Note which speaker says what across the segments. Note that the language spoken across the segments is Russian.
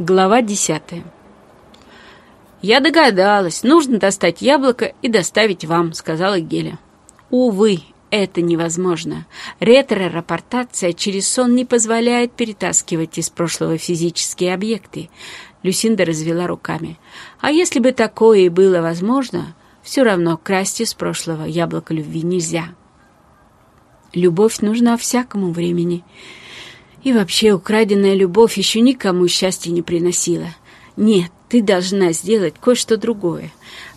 Speaker 1: Глава десятая. «Я догадалась. Нужно достать яблоко и доставить вам», — сказала Геля. «Увы, это невозможно. Ретро-рапортация через сон не позволяет перетаскивать из прошлого физические объекты». Люсинда развела руками. «А если бы такое и было возможно, все равно красть из прошлого яблоко любви нельзя». «Любовь нужна всякому времени». И вообще украденная любовь еще никому счастья не приносила. Нет, ты должна сделать кое-что другое.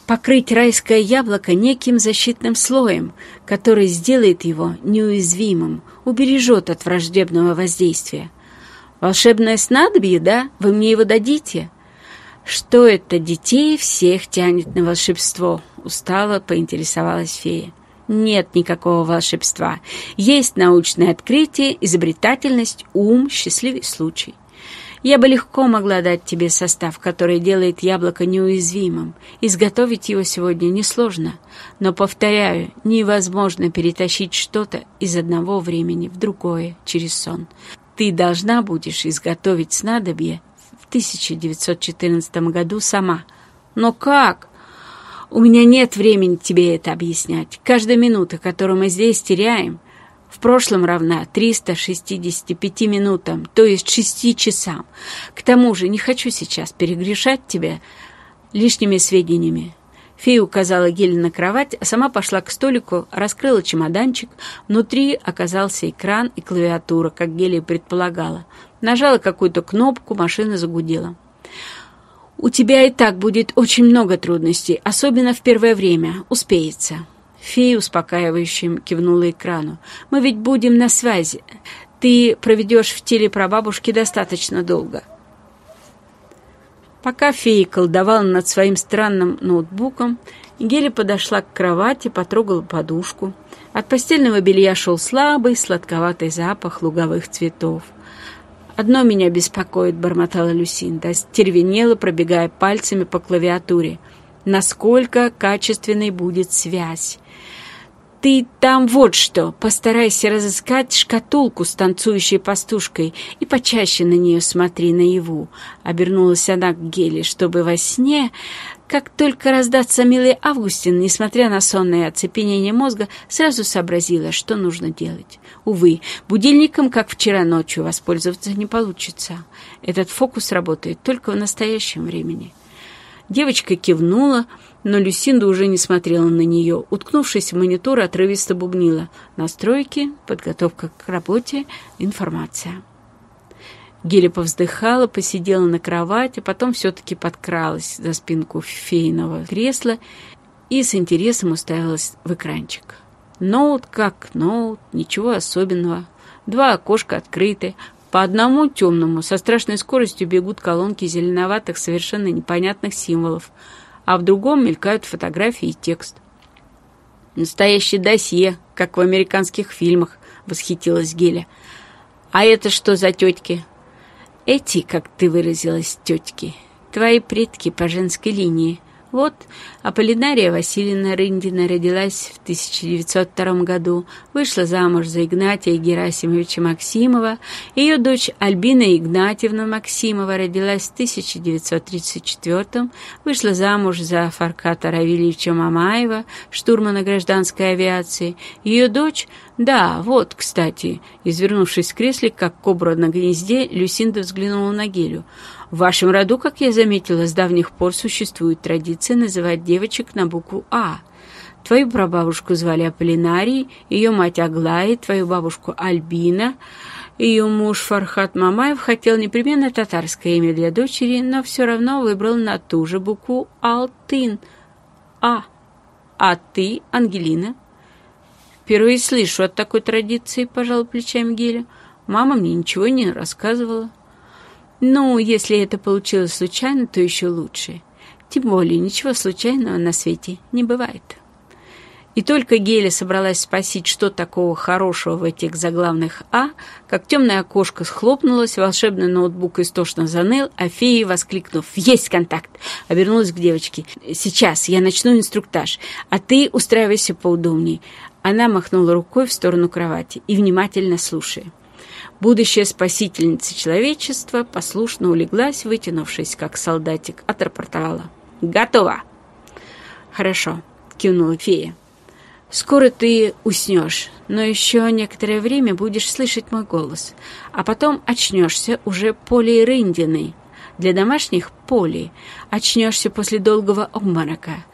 Speaker 1: Покрыть райское яблоко неким защитным слоем, который сделает его неуязвимым, убережет от враждебного воздействия. Волшебное снадобье, да? Вы мне его дадите? Что это детей всех тянет на волшебство? Устало поинтересовалась фея. Нет никакого волшебства. Есть научное открытие, изобретательность, ум, счастливый случай. Я бы легко могла дать тебе состав, который делает яблоко неуязвимым. Изготовить его сегодня несложно. Но, повторяю, невозможно перетащить что-то из одного времени в другое через сон. Ты должна будешь изготовить снадобье в 1914 году сама. Но как? У меня нет времени тебе это объяснять. Каждая минута, которую мы здесь теряем, в прошлом равна 365 минутам, то есть 6 часам. К тому же не хочу сейчас перегрешать тебя лишними сведениями. Фея указала Гель на кровать, а сама пошла к столику, раскрыла чемоданчик. Внутри оказался экран и клавиатура, как Гелия предполагала. Нажала какую-то кнопку, машина загудела. У тебя и так будет очень много трудностей, особенно в первое время. Успеется». Фея успокаивающим кивнула экрану. «Мы ведь будем на связи. Ты проведешь в теле прабабушки достаточно долго». Пока фея колдовала над своим странным ноутбуком, Геля подошла к кровати, потрогала подушку. От постельного белья шел слабый, сладковатый запах луговых цветов. «Одно меня беспокоит», — бормотала Люсинда, стервенела, пробегая пальцами по клавиатуре. «Насколько качественной будет связь?» «Ты там вот что! Постарайся разыскать шкатулку с танцующей пастушкой и почаще на нее смотри наяву!» Обернулась она к Геле, чтобы во сне как только раздаться милый Августин, несмотря на сонное оцепенение мозга, сразу сообразила, что нужно делать. Увы, будильником, как вчера ночью, воспользоваться не получится. Этот фокус работает только в настоящем времени. Девочка кивнула, но Люсинда уже не смотрела на нее. Уткнувшись в монитор, отрывисто бубнила. Настройки, подготовка к работе, информация. Геля повздыхала, посидела на кровати, потом все-таки подкралась за спинку фейного кресла и с интересом уставилась в экранчик. Ноут как ноут, ничего особенного. Два окошка открыты, по одному темному со страшной скоростью бегут колонки зеленоватых, совершенно непонятных символов, а в другом мелькают фотографии и текст. «Настоящее досье, как в американских фильмах», — восхитилась Геля. «А это что за тетки?» Эти, как ты выразилась, тетки, твои предки по женской линии. Вот, Аполлинария Васильевна Рындина родилась в 1902 году, вышла замуж за Игнатия Герасимовича Максимова. Ее дочь Альбина Игнатьевна Максимова родилась в 1934 вышла замуж за Фарката Равильевича Мамаева, штурмана гражданской авиации. Ее дочь, да, вот, кстати, извернувшись в кресле, как кобра на гнезде, Люсинда взглянула на Гелю. В вашем роду, как я заметила, с давних пор существует традиция называть девочек на букву «А». Твою прабабушку звали Аполлинарией, ее мать Аглаей, твою бабушку Альбина. Ее муж Фархат Мамаев хотел непременно татарское имя для дочери, но все равно выбрал на ту же букву Алтын. А. А ты, Ангелина? Впервые слышу от такой традиции, пожал плечами Геля. Мама мне ничего не рассказывала. Ну, если это получилось случайно, то еще лучше. Тем более, ничего случайного на свете не бывает. И только Геля собралась спросить, что такого хорошего в этих заглавных «А», как темное окошко схлопнулось, волшебный ноутбук истошно заныл, а фея, воскликнув «Есть контакт!», обернулась к девочке. «Сейчас, я начну инструктаж, а ты устраивайся поудобней». Она махнула рукой в сторону кровати и внимательно слушая. Будущая спасительница человечества послушно улеглась, вытянувшись, как солдатик, отрапортовала. «Готово!» «Хорошо», — кивнула фея. «Скоро ты уснешь, но еще некоторое время будешь слышать мой голос, а потом очнешься уже полей Рындиной. Для домашних — полей. Очнешься после долгого обморока.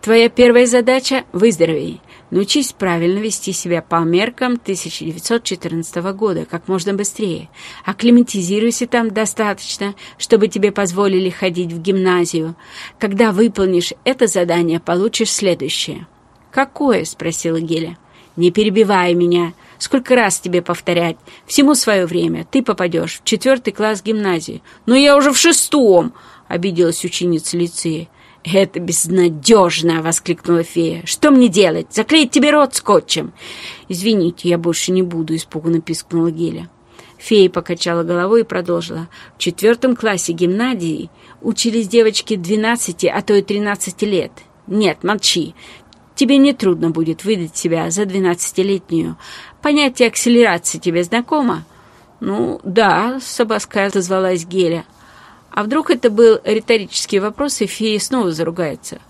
Speaker 1: Твоя первая задача — выздоровей. Научись правильно вести себя по меркам 1914 года, как можно быстрее. Акклиматизируйся там достаточно, чтобы тебе позволили ходить в гимназию. Когда выполнишь это задание, получишь следующее. «Какое?» — спросила Геля. «Не перебивай меня. Сколько раз тебе повторять? Всему свое время. Ты попадешь в четвертый класс гимназии». «Но я уже в шестом!» — обиделась ученица лицея. «Это безнадежно!» — воскликнула фея. «Что мне делать? Заклеить тебе рот скотчем?» «Извините, я больше не буду», — испуганно пискнула Геля. Фея покачала головой и продолжила. В четвертом классе гимназии учились девочки 12, а то и 13 лет. Нет, молчи. Тебе не трудно будет выдать себя за двенадцатилетнюю. Понятие акселерации тебе знакомо? Ну, да, с обоской отозвалась Геля. А вдруг это был риторический вопрос, и фея снова заругается?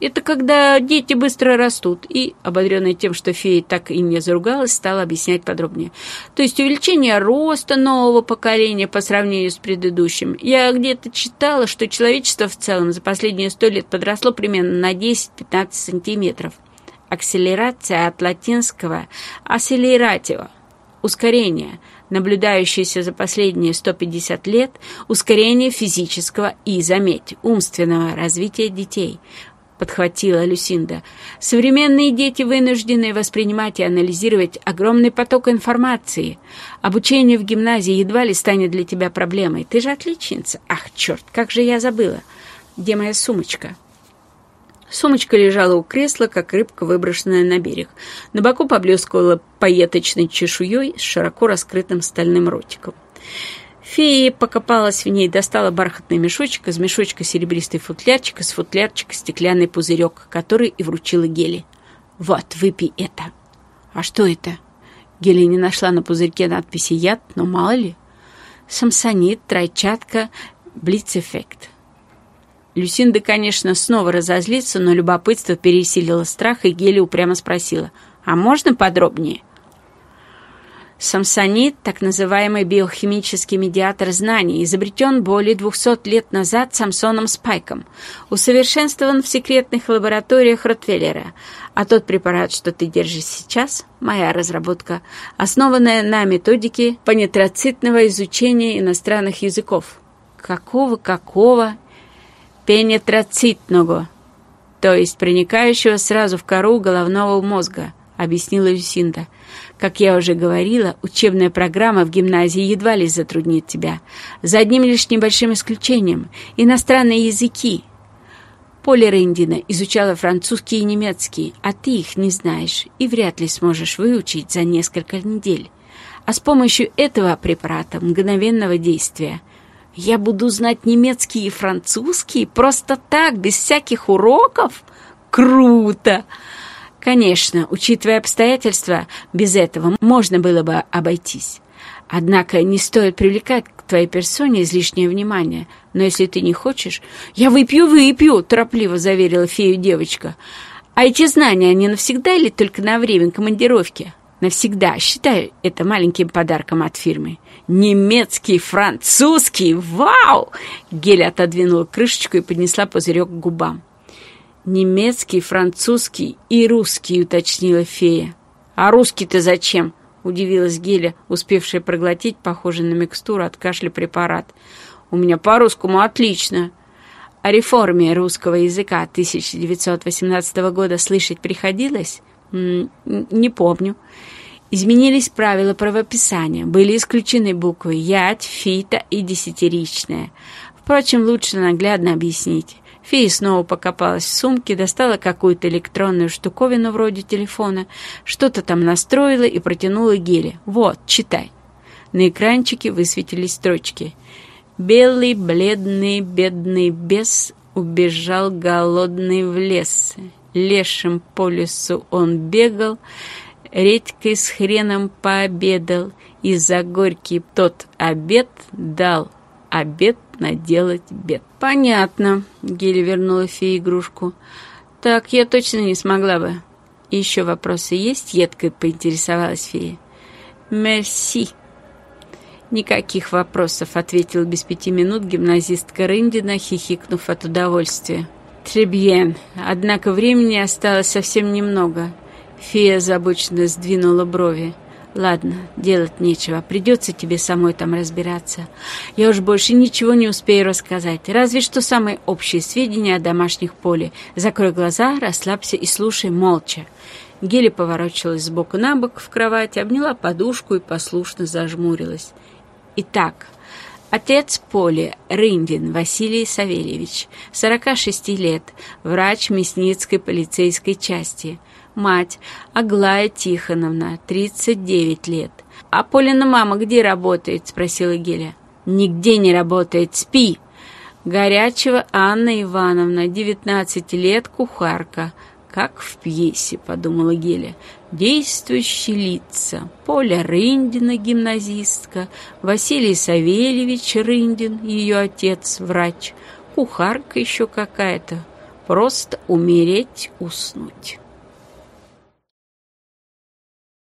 Speaker 1: Это когда дети быстро растут. И, ободренная тем, что фея так и не заругалась, стала объяснять подробнее. То есть увеличение роста нового поколения по сравнению с предыдущим. Я где-то читала, что человечество в целом за последние сто лет подросло примерно на 10-15 сантиметров. Акселерация от латинского «акселератио» – ускорение – наблюдающееся за последние 150 лет, ускорение физического и, заметь, умственного развития детей, подхватила Люсинда. Современные дети вынуждены воспринимать и анализировать огромный поток информации. Обучение в гимназии едва ли станет для тебя проблемой. Ты же отличница. Ах, черт, как же я забыла. Где моя сумочка? Сумочка лежала у кресла, как рыбка, выброшенная на берег. На боку поблескивала поеточной чешуей с широко раскрытым стальным ротиком. Фея покопалась в ней, достала бархатный мешочек, из мешочка серебристый футлярчик, из футлярчика стеклянный пузырек, который и вручила Гели. «Вот, выпей это». «А что это?» Гели не нашла на пузырьке надписи «Яд», но мало ли. «Самсонит, тройчатка, блиц-эффект». Люсинда, конечно, снова разозлится, но любопытство пересилило страх, и Гели упрямо спросила, «А можно подробнее?» Самсонит, так называемый биохимический медиатор знаний, изобретен более 200 лет назад Самсоном Спайком, усовершенствован в секретных лабораториях Ротвеллера, а тот препарат, что ты держишь сейчас, моя разработка, основанная на методике пенетроцитного изучения иностранных языков. Какого-какого пенетроцитного, то есть проникающего сразу в кору головного мозга, объяснила Люсинда. Как я уже говорила, учебная программа в гимназии едва ли затруднит тебя. За одним лишь небольшим исключением – иностранные языки. Поля Рендина изучала французский и немецкий, а ты их не знаешь и вряд ли сможешь выучить за несколько недель. А с помощью этого препарата мгновенного действия – я буду знать немецкий и французский просто так, без всяких уроков? Круто! Конечно, учитывая обстоятельства, без этого можно было бы обойтись. Однако не стоит привлекать к твоей персоне излишнее внимание. Но если ты не хочешь... «Я выпью, выпью!» — торопливо заверила фею девочка. «А эти знания, они навсегда или только на время командировки?» «Навсегда. Считай это маленьким подарком от фирмы». Немецкий, французский, вау! Геля отодвинула крышечку и поднесла пузырек к губам. Немецкий, французский и русский, уточнила фея. А русский-то зачем? Удивилась Геля, успевшая проглотить похожий на микстуру от кашля препарат. У меня по-русскому отлично. О реформе русского языка 1918 года слышать приходилось? Не помню. Изменились правила правописания, были исключены буквы «ять», «фита» и «десятиричная». Впрочем, лучше наглядно объяснить. Фея снова покопалась в сумке, достала какую-то электронную штуковину вроде телефона, что-то там настроила и протянула Геле. «Вот, читай». На экранчике высветились строчки. «Белый, бледный, бедный бес убежал голодный в лес. Лешим по лесу он бегал, редькой с хреном пообедал И за горький тот обед дал обед наделать бед. Понятно, Геля вернула фее игрушку. Так я точно не смогла бы. Еще вопросы есть? Едко поинтересовалась фея. Мерси. Никаких вопросов, ответила без пяти минут гимназистка Рындина, хихикнув от удовольствия. Требьен. Однако времени осталось совсем немного. Фея озабоченно сдвинула брови. Ладно, делать нечего, придется тебе самой там разбираться. Я уж больше ничего не успею рассказать, разве что самые общие сведения о домашних поле. Закрой глаза, расслабься и слушай молча. Гели поворочилась сбоку на бок в кровати, обняла подушку и послушно зажмурилась. Итак, Отец Поли, Рындин Василий Савельевич, 46 лет, врач Мясницкой полицейской части – Мать Аглая Тихоновна, 39 лет. «А Полина мама где работает?» – спросила Геля. «Нигде не работает, спи!» Горячего Анна Ивановна, 19 лет, кухарка. «Как в пьесе», — подумала Геля. «Действующие лица. Поля Рындина, гимназистка, Василий Савельевич Рындин, ее отец, врач, кухарка еще какая-то. Просто умереть, уснуть».